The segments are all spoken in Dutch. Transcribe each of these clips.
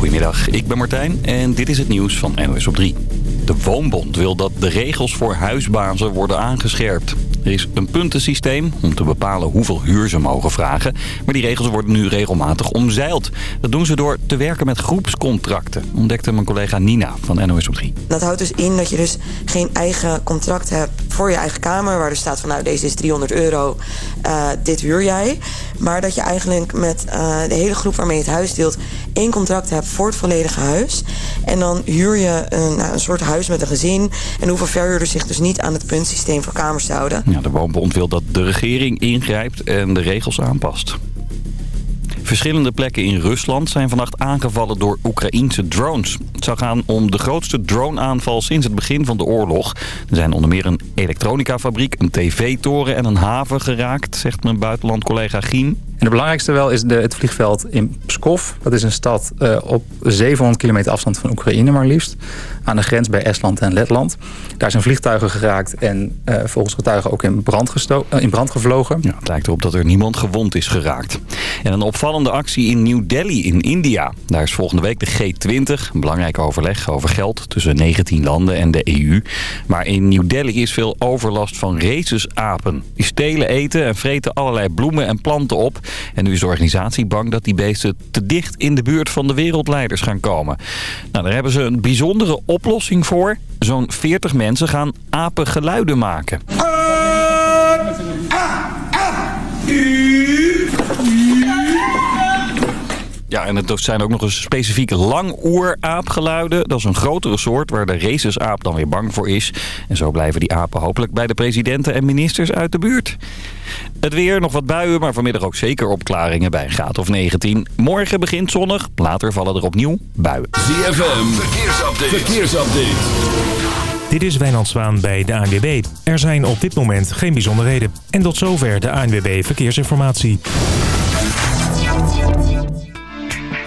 Goedemiddag, ik ben Martijn en dit is het nieuws van NOS op 3. De Woonbond wil dat de regels voor huisbazen worden aangescherpt. Er is een puntensysteem om te bepalen hoeveel huur ze mogen vragen. Maar die regels worden nu regelmatig omzeild. Dat doen ze door te werken met groepscontracten, ontdekte mijn collega Nina van NOS op 3. Dat houdt dus in dat je dus geen eigen contract hebt voor je eigen kamer... waar er staat van nou deze is 300 euro, uh, dit huur jij. Maar dat je eigenlijk met uh, de hele groep waarmee je het huis deelt... één contract hebt voor het volledige huis. En dan huur je een, nou, een soort huis met een gezin... en hoeveel verhuurders zich dus niet aan het puntsysteem voor kamers houden. Ja, de Woonbond wil dat de regering ingrijpt en de regels aanpast. Verschillende plekken in Rusland zijn vannacht aangevallen door Oekraïense drones. Het zou gaan om de grootste drone-aanval sinds het begin van de oorlog. Er zijn onder meer een elektronicafabriek, een tv-toren en een haven geraakt, zegt mijn buitenlandcollega Gien. En de belangrijkste wel is de, het vliegveld in Pskov. Dat is een stad uh, op 700 kilometer afstand van Oekraïne maar liefst. Aan de grens bij Estland en Letland. Daar zijn vliegtuigen geraakt en uh, volgens getuigen ook in brand, uh, in brand gevlogen. Ja, het lijkt erop dat er niemand gewond is geraakt. En een opvallende actie in New Delhi in India. Daar is volgende week de G20, een belangrijk overleg over geld tussen 19 landen en de EU. Maar in New Delhi is veel overlast van racesapen. Die stelen eten en vreten allerlei bloemen en planten op. En nu is de organisatie bang dat die beesten te dicht in de buurt van de wereldleiders gaan komen. Nou, daar hebben ze een bijzondere oplossing voor. Zo'n 40 mensen gaan apengeluiden maken. Ja, en het zijn ook nog eens specifieke langoeraapgeluiden. Dat is een grotere soort waar de racesaap dan weer bang voor is. En zo blijven die apen hopelijk bij de presidenten en ministers uit de buurt. Het weer, nog wat buien, maar vanmiddag ook zeker opklaringen bij een graad of 19. Morgen begint zonnig, later vallen er opnieuw buien. ZFM, verkeersupdate. verkeersupdate. Dit is Wijnand Zwaan bij de ANWB. Er zijn op dit moment geen bijzonderheden. En tot zover de ANWB Verkeersinformatie.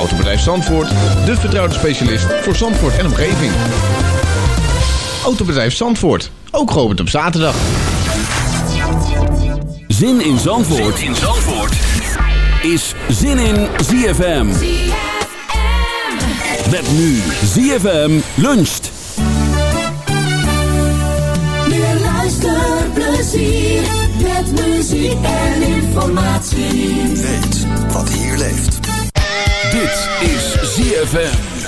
Autobedrijf Zandvoort, de vertrouwde specialist voor Zandvoort en omgeving. Autobedrijf Zandvoort, ook geopend op zaterdag. Zin in Zandvoort, zin in Zandvoort. is Zin in ZFM. Met nu ZFM luncht. Meer luisterplezier met muziek en informatie. Weet wat hier leeft. Dit is ZFM.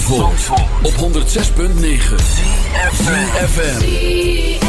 Voor op 106.9 FM.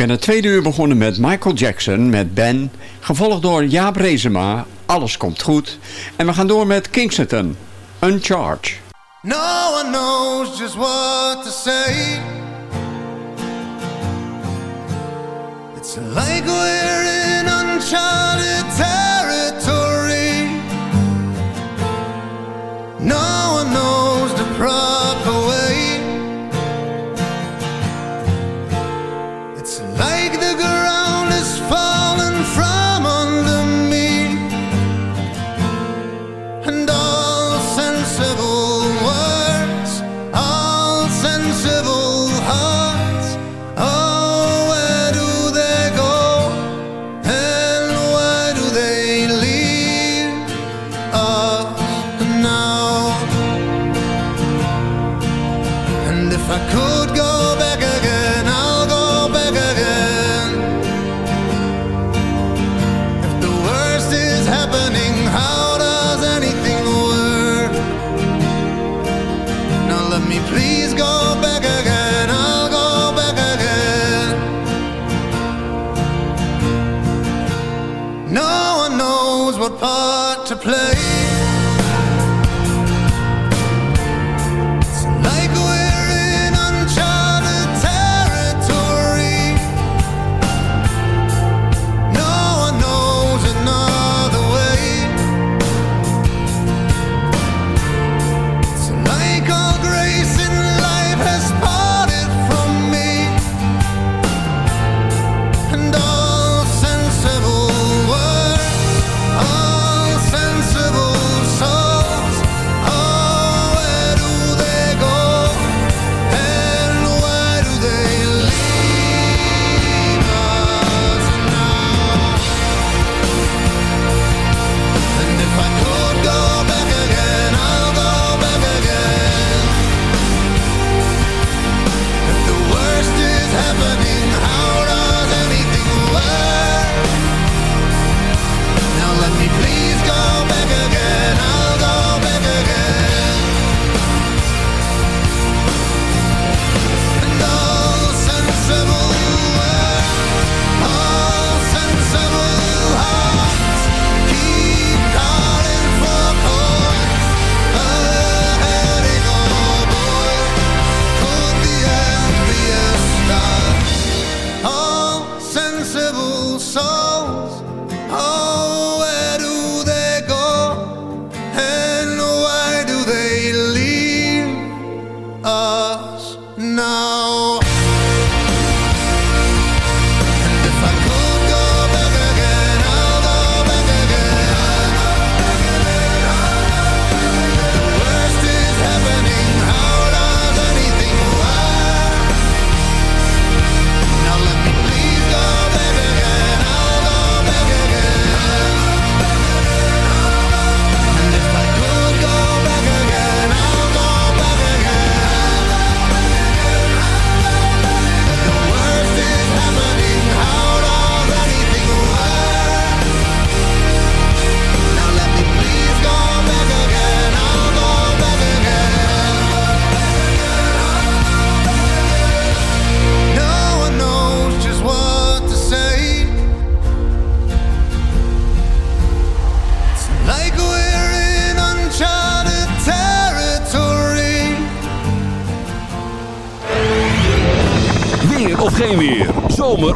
ben het tweede uur begonnen met Michael Jackson, met Ben. Gevolgd door Jaap Rezema, Alles Komt Goed. En we gaan door met Kingston, Uncharged. No one knows just what to say It's like we're in uncharted territory No one knows the Oh.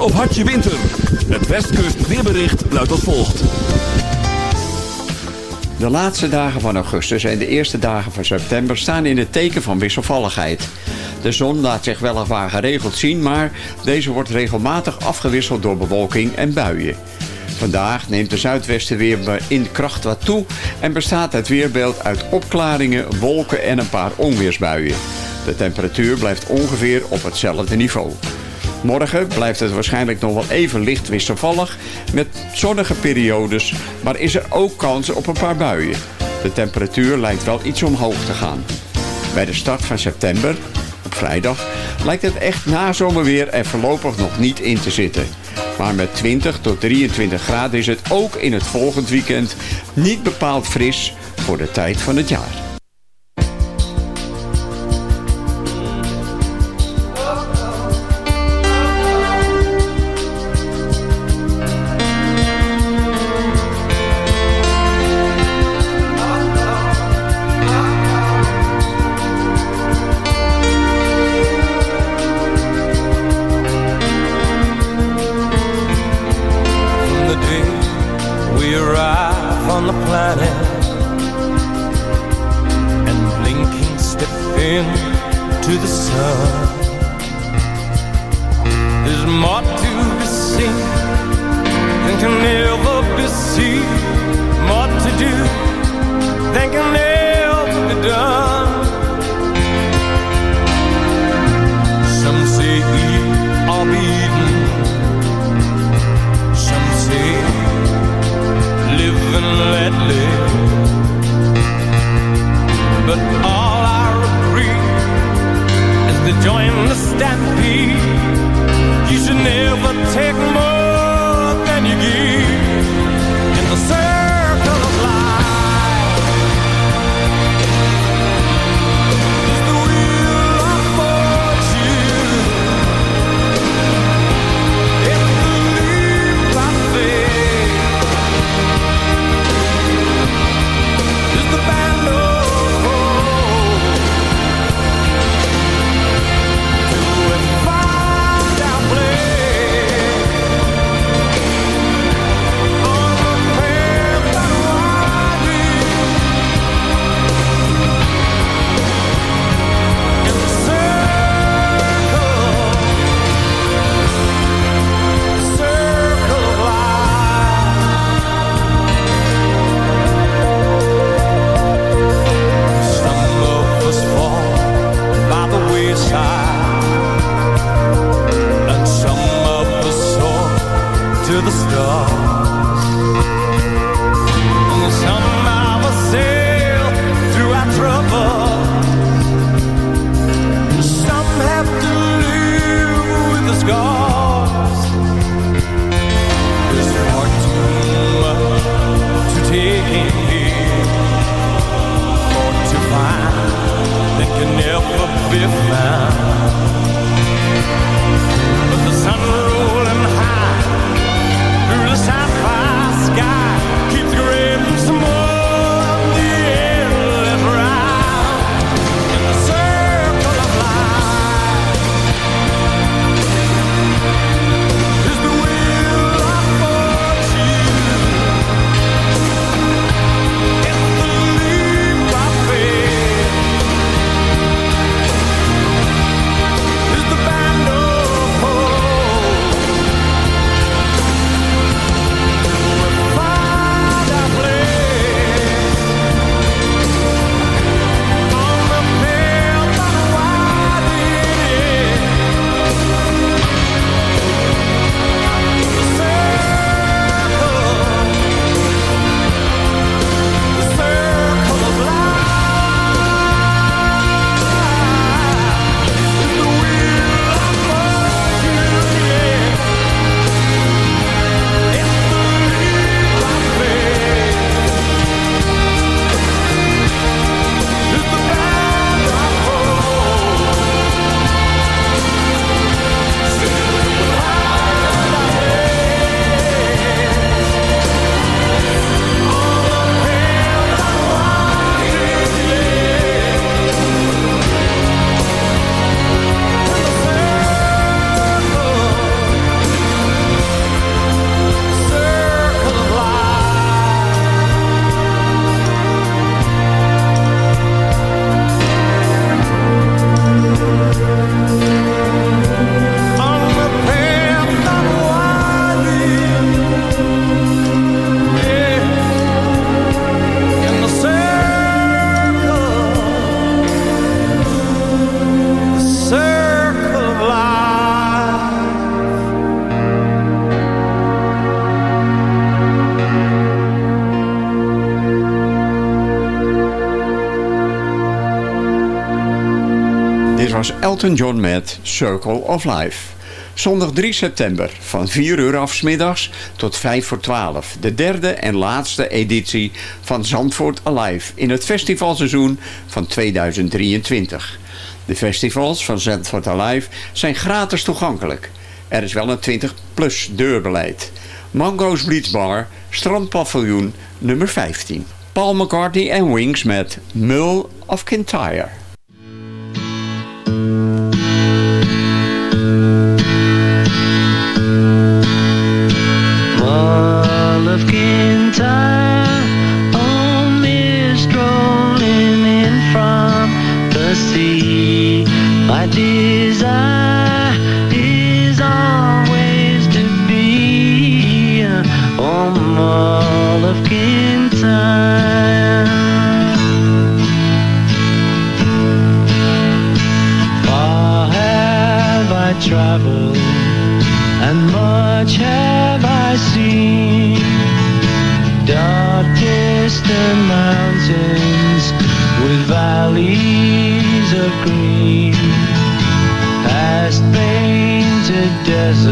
Of hartje winter. Het Westkust weerbericht luidt als volgt. De laatste dagen van augustus en de eerste dagen van september staan in het teken van wisselvalligheid. De zon laat zich weliswaar geregeld zien, maar deze wordt regelmatig afgewisseld door bewolking en buien. Vandaag neemt de zuidwestenweer in kracht wat toe en bestaat het weerbeeld uit opklaringen, wolken en een paar onweersbuien. De temperatuur blijft ongeveer op hetzelfde niveau. Morgen blijft het waarschijnlijk nog wel even licht wisselvallig met zonnige periodes, maar is er ook kans op een paar buien. De temperatuur lijkt wel iets omhoog te gaan. Bij de start van september, op vrijdag, lijkt het echt nazomerweer er voorlopig nog niet in te zitten. Maar met 20 tot 23 graden is het ook in het volgend weekend niet bepaald fris voor de tijd van het jaar. Into the sun. Elton John met Circle of Life. Zondag 3 september van 4 uur af 's middags tot 5 voor 12. De derde en laatste editie van Zandvoort Alive in het festivalseizoen van 2023. De festivals van Zandvoort Alive zijn gratis toegankelijk. Er is wel een 20-plus deurbeleid. Mango's Bleach Bar, Strandpaviljoen nummer 15. Paul McCartney en Wings met Mull of Kintyre.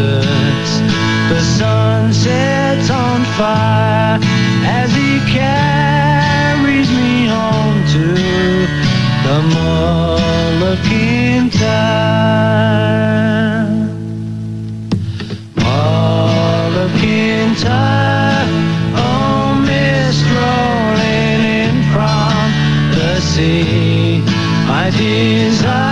The sun sets on fire as he carries me home to the of Kintyre. All oh mist rolling in from the sea. My desire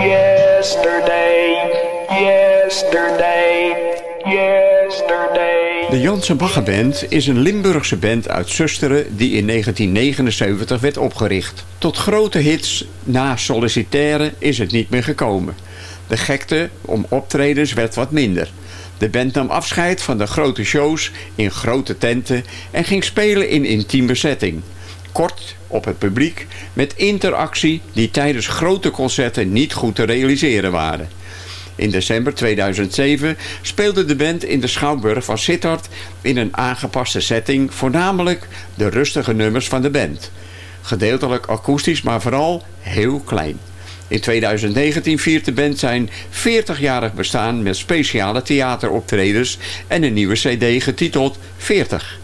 Yesterday, yesterday, yesterday. De Jansen Baggerband is een Limburgse band uit Susteren die in 1979 werd opgericht. Tot grote hits na sollicitaire is het niet meer gekomen. De gekte om optredens werd wat minder. De band nam afscheid van de grote shows in grote tenten en ging spelen in intieme setting. Kort op het publiek met interactie die tijdens grote concerten niet goed te realiseren waren. In december 2007 speelde de band in de Schouwburg van Sittard in een aangepaste setting, voornamelijk de rustige nummers van de band. Gedeeltelijk akoestisch, maar vooral heel klein. In 2019 viert de band zijn 40-jarig bestaan met speciale theateroptredens en een nieuwe cd getiteld 40.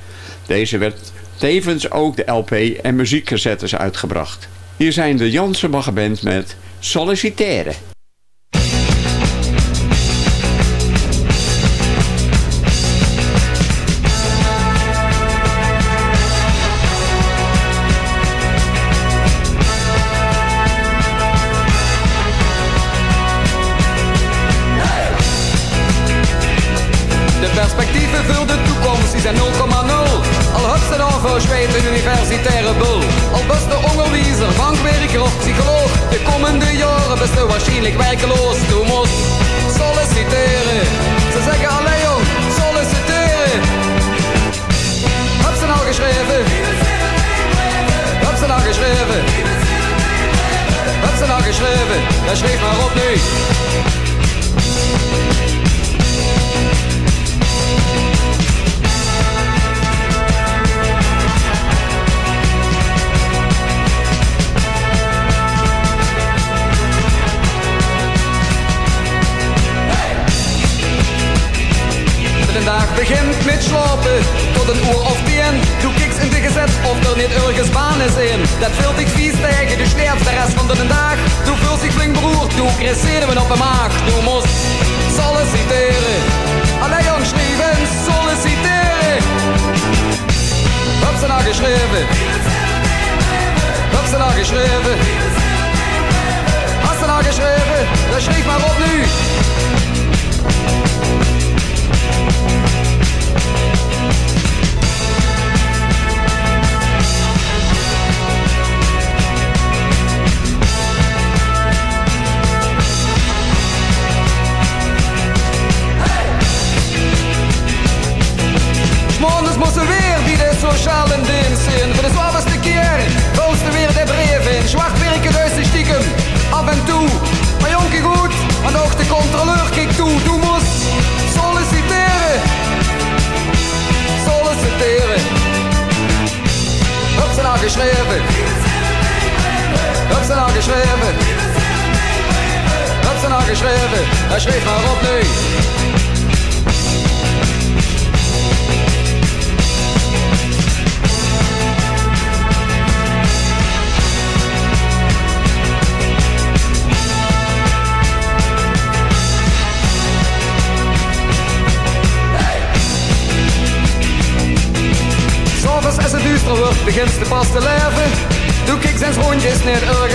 Deze werd tevens ook de LP en muziekcassettes uitgebracht. Hier zijn de Janse Baggerband met Sollicitaire. Schreef maar op nu.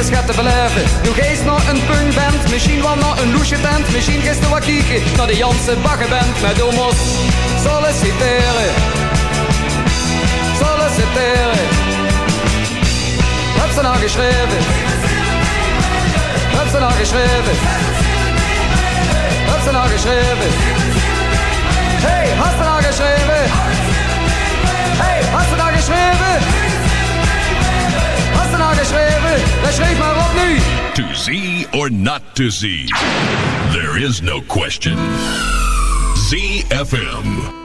Gaat te geest naar een punkband, misschien wel naar een loesje tent. Misschien gisteren wat kieken naar de Janse baggenband. Met domos solliciteren. Solliciteren. Heb ze nou geschreven? Heb ze nou geschreven? Heb ze nou geschreven? Hey, hast du nou geschreven? Hey, hast du nou geschreven? Schreef maar op nu. To Z or not to Z. there is no question. ZFM.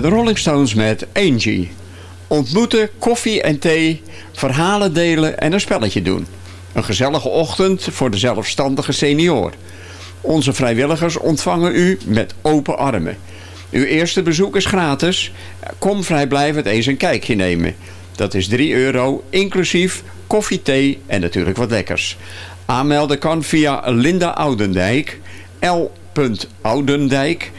de Rolling Stones met Angie. Ontmoeten, koffie en thee, verhalen delen en een spelletje doen. Een gezellige ochtend voor de zelfstandige senior. Onze vrijwilligers ontvangen u met open armen. Uw eerste bezoek is gratis. Kom vrijblijvend eens een kijkje nemen. Dat is 3 euro, inclusief koffie, thee en natuurlijk wat lekkers. Aanmelden kan via Linda Oudendijk, L.Oudendijk,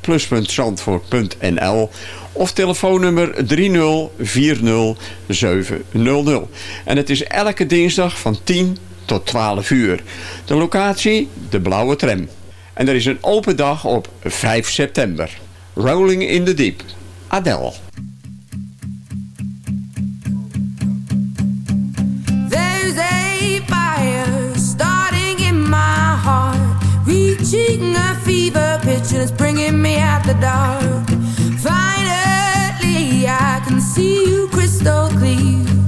plus.zandvoort.nl of telefoonnummer 3040700. En het is elke dinsdag van 10 tot 12 uur. De locatie, de Blauwe Tram. En er is een open dag op 5 september. Rolling in the Deep, Adele. reaching a fever pitch and it's bringing me out the dark. Finally, I can see you crystal clear.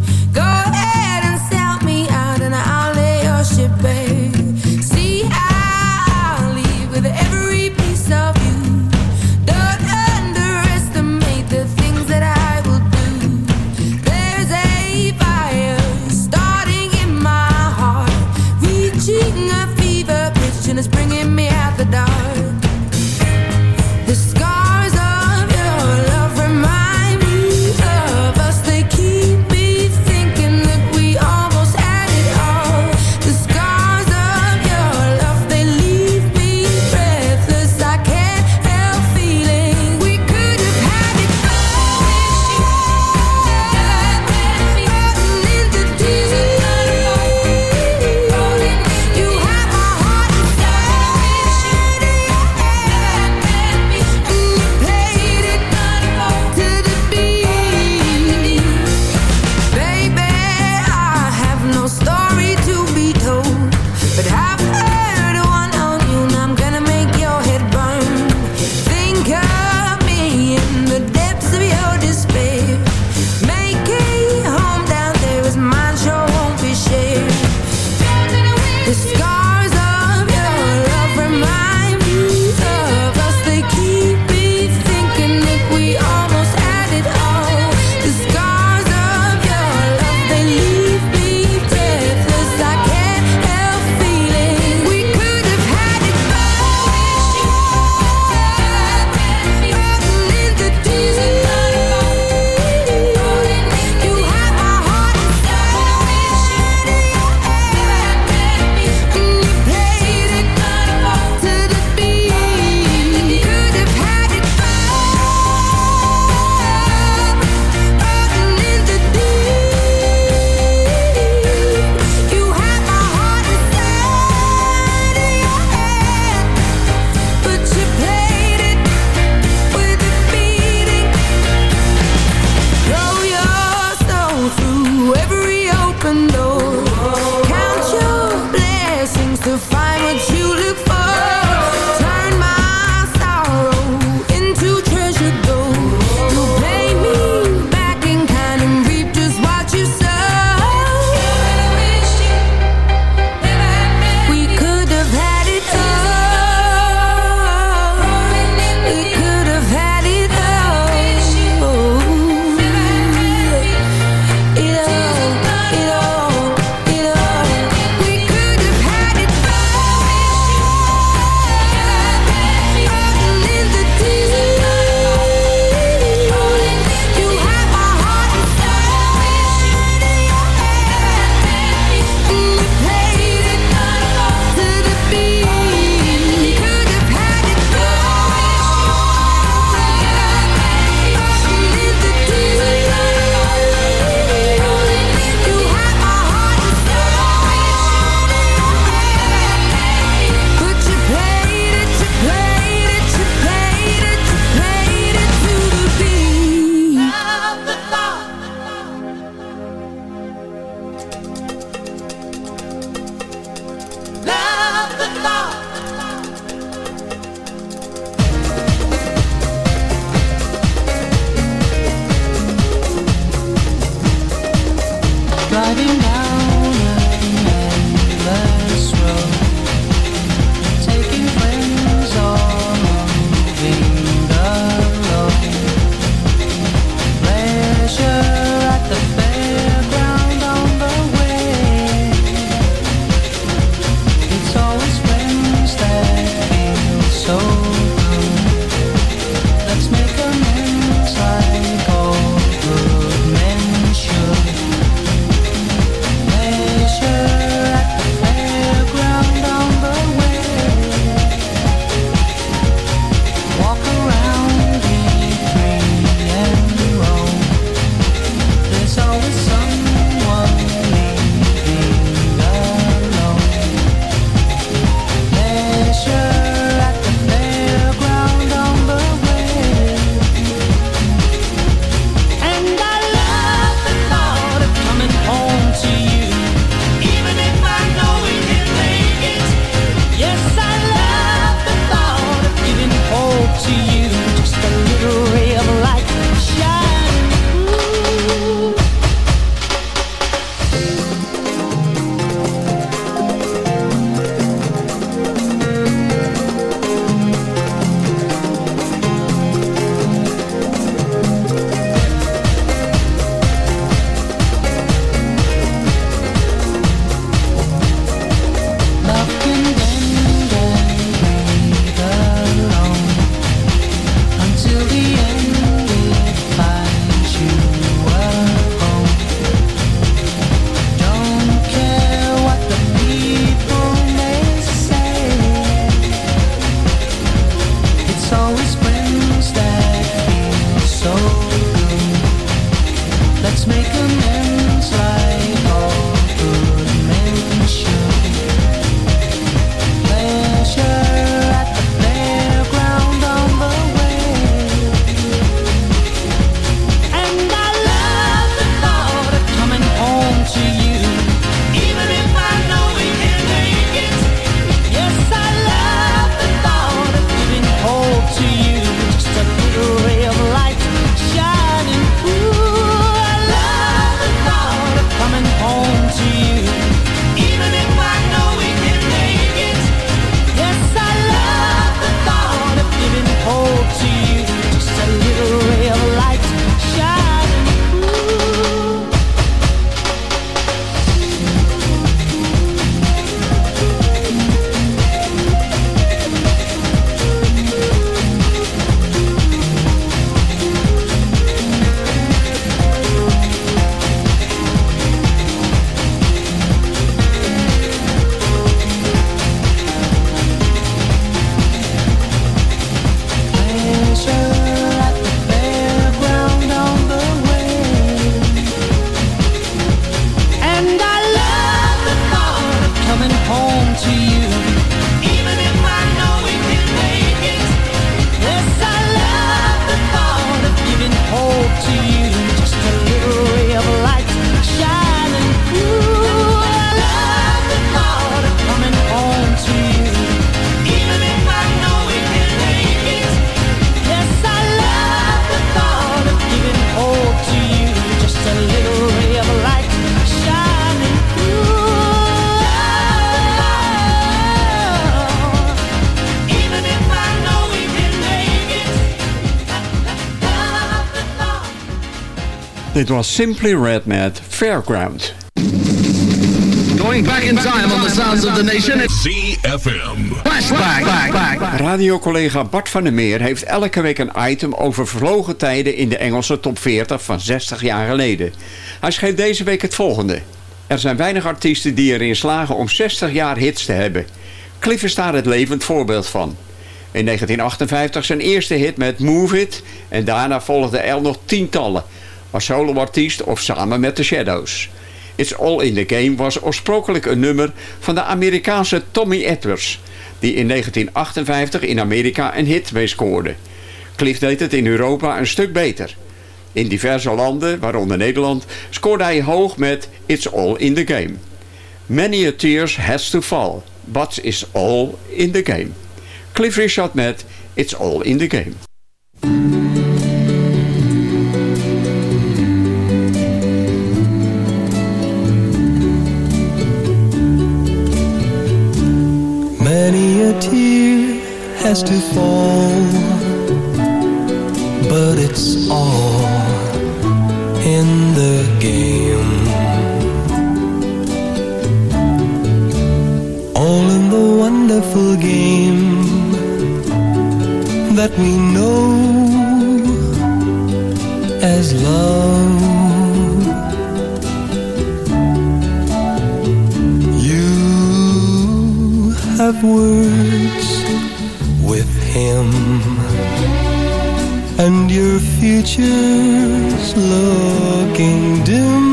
Dit was Simply Red met Fairground. Going back in time on the sounds of the nation. ZFM. Flashback. Back, back. Radiocollega Bart van der Meer heeft elke week een item over vervlogen tijden in de Engelse top 40 van 60 jaar geleden. Hij schreef deze week het volgende. Er zijn weinig artiesten die erin slagen om 60 jaar hits te hebben. Cliff is daar het levend voorbeeld van. In 1958 zijn eerste hit met Move It en daarna volgden er nog tientallen. Als soloartiest of samen met The Shadows. It's All in the Game was oorspronkelijk een nummer van de Amerikaanse Tommy Edwards, die in 1958 in Amerika een hit mee scoorde. Cliff deed het in Europa een stuk beter. In diverse landen, waaronder Nederland, scoorde hij hoog met It's All in the Game. Many a tears has to fall, but it's all in the game. Cliff Richard met It's All in the Game. Has to fall, but it's all in the game. All in the wonderful game that we know as love. You have words him, and your future's looking dim.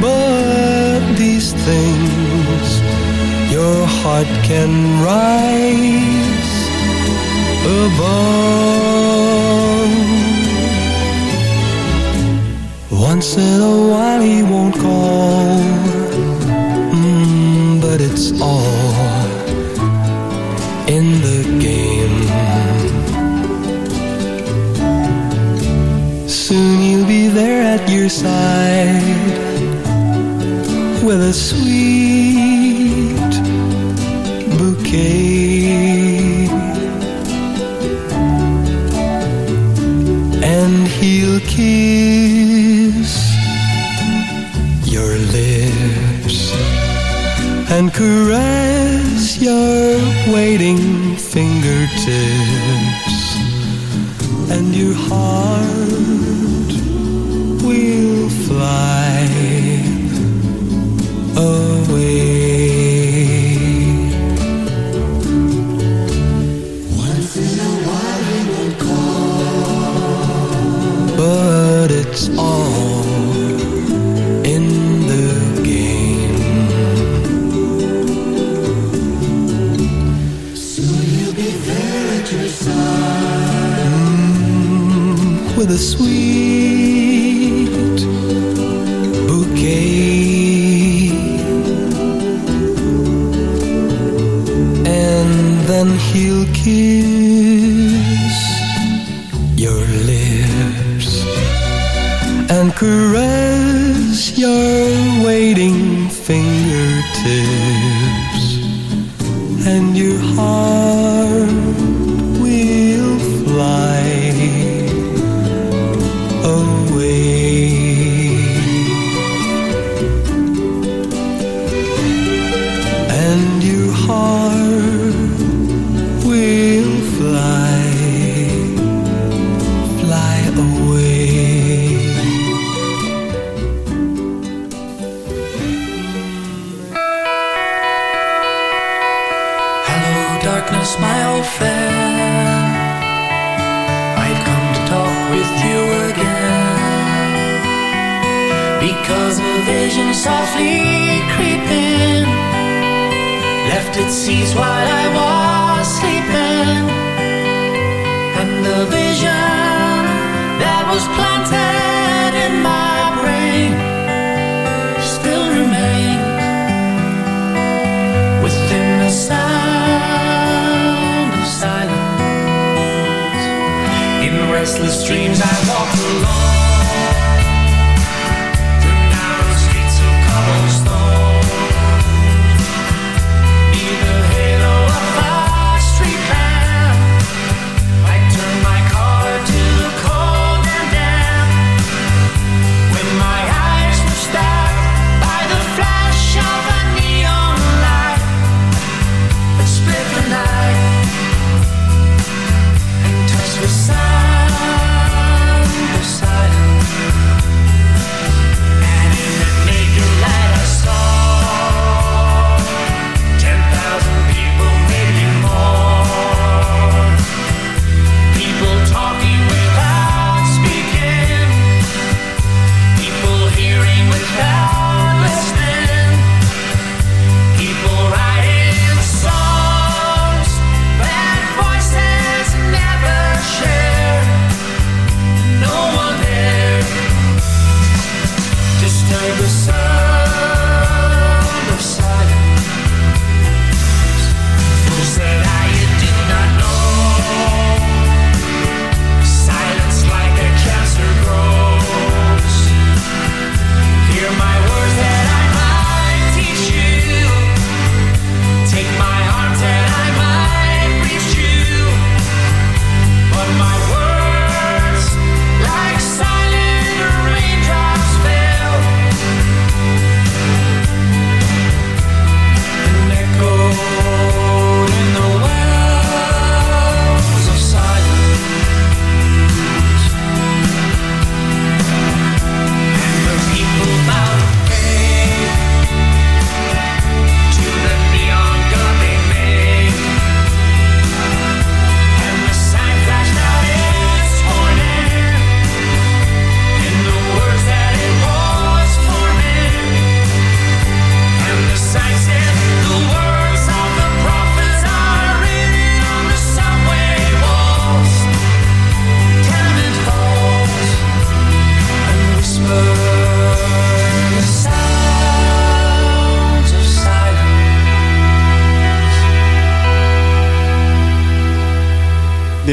But these things your heart can rise above. Once in a while he won't call, mm, but it's all in the your side with a sweet bouquet. And he'll kiss your lips and caress your waiting fingertips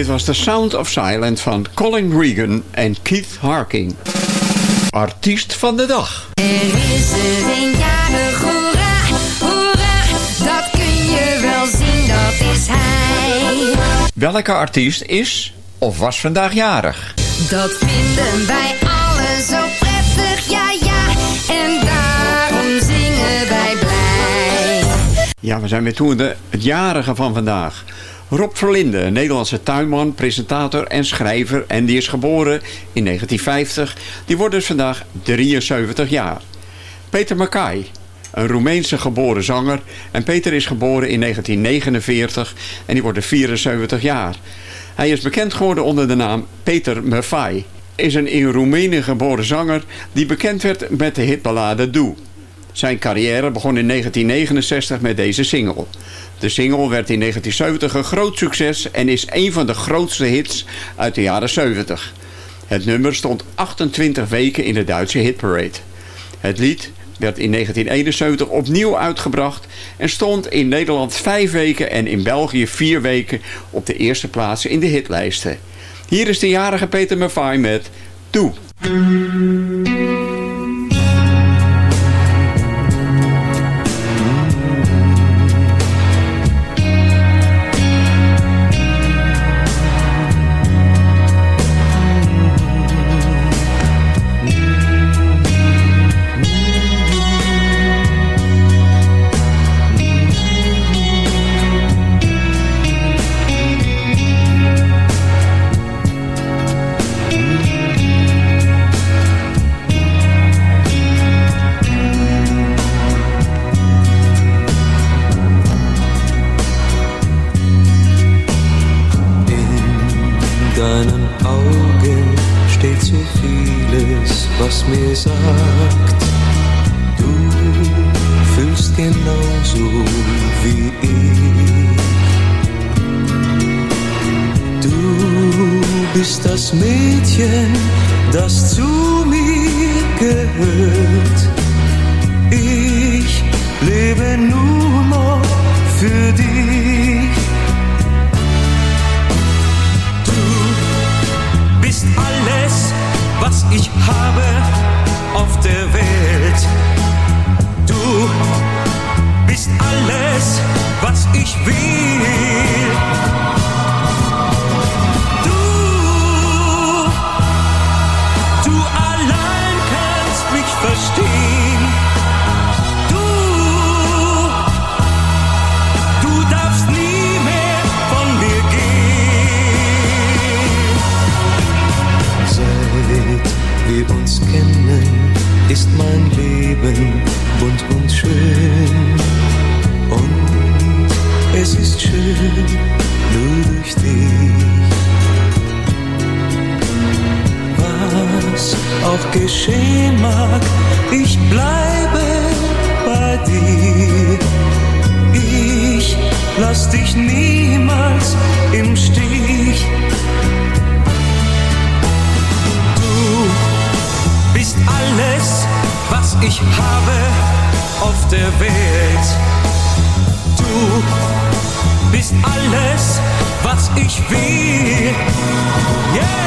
Dit was The Sound of Silence van Colin Regan en Keith Harking. Artiest van de dag. Er is er een jarig, hoera, hoera, dat kun je wel zien, dat is hij. Welke artiest is of was vandaag jarig? Dat vinden wij allen zo prettig, ja ja, en daarom zingen wij blij. Ja, we zijn weer toe de, het jarige van vandaag. Rob Verlinde, Nederlandse tuinman, presentator en schrijver. En die is geboren in 1950. Die wordt dus vandaag 73 jaar. Peter Mackay, een Roemeense geboren zanger. En Peter is geboren in 1949 en die wordt 74 jaar. Hij is bekend geworden onder de naam Peter Maffay. Is een in Roemenië geboren zanger die bekend werd met de hitballade Doe. Zijn carrière begon in 1969 met deze single. De single werd in 1970 een groot succes en is een van de grootste hits uit de jaren 70. Het nummer stond 28 weken in de Duitse hitparade. Het lied werd in 1971 opnieuw uitgebracht en stond in Nederland 5 weken en in België 4 weken op de eerste plaats in de hitlijsten. Hier is de jarige Peter Maffay met Toe. Der Welt. Du bist alles, was ich will. Yeah.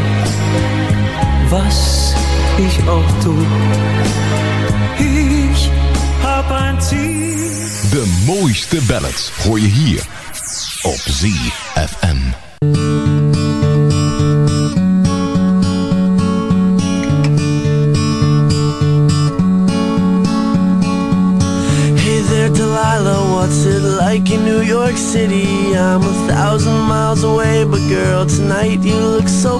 was ich auch tue. Ich hab ein Ziel. De mooiste ballads hoor je hier op ZFM. Hey there Delilah, what's it like in New York City? I'm a thousand miles away, but girl, tonight you look so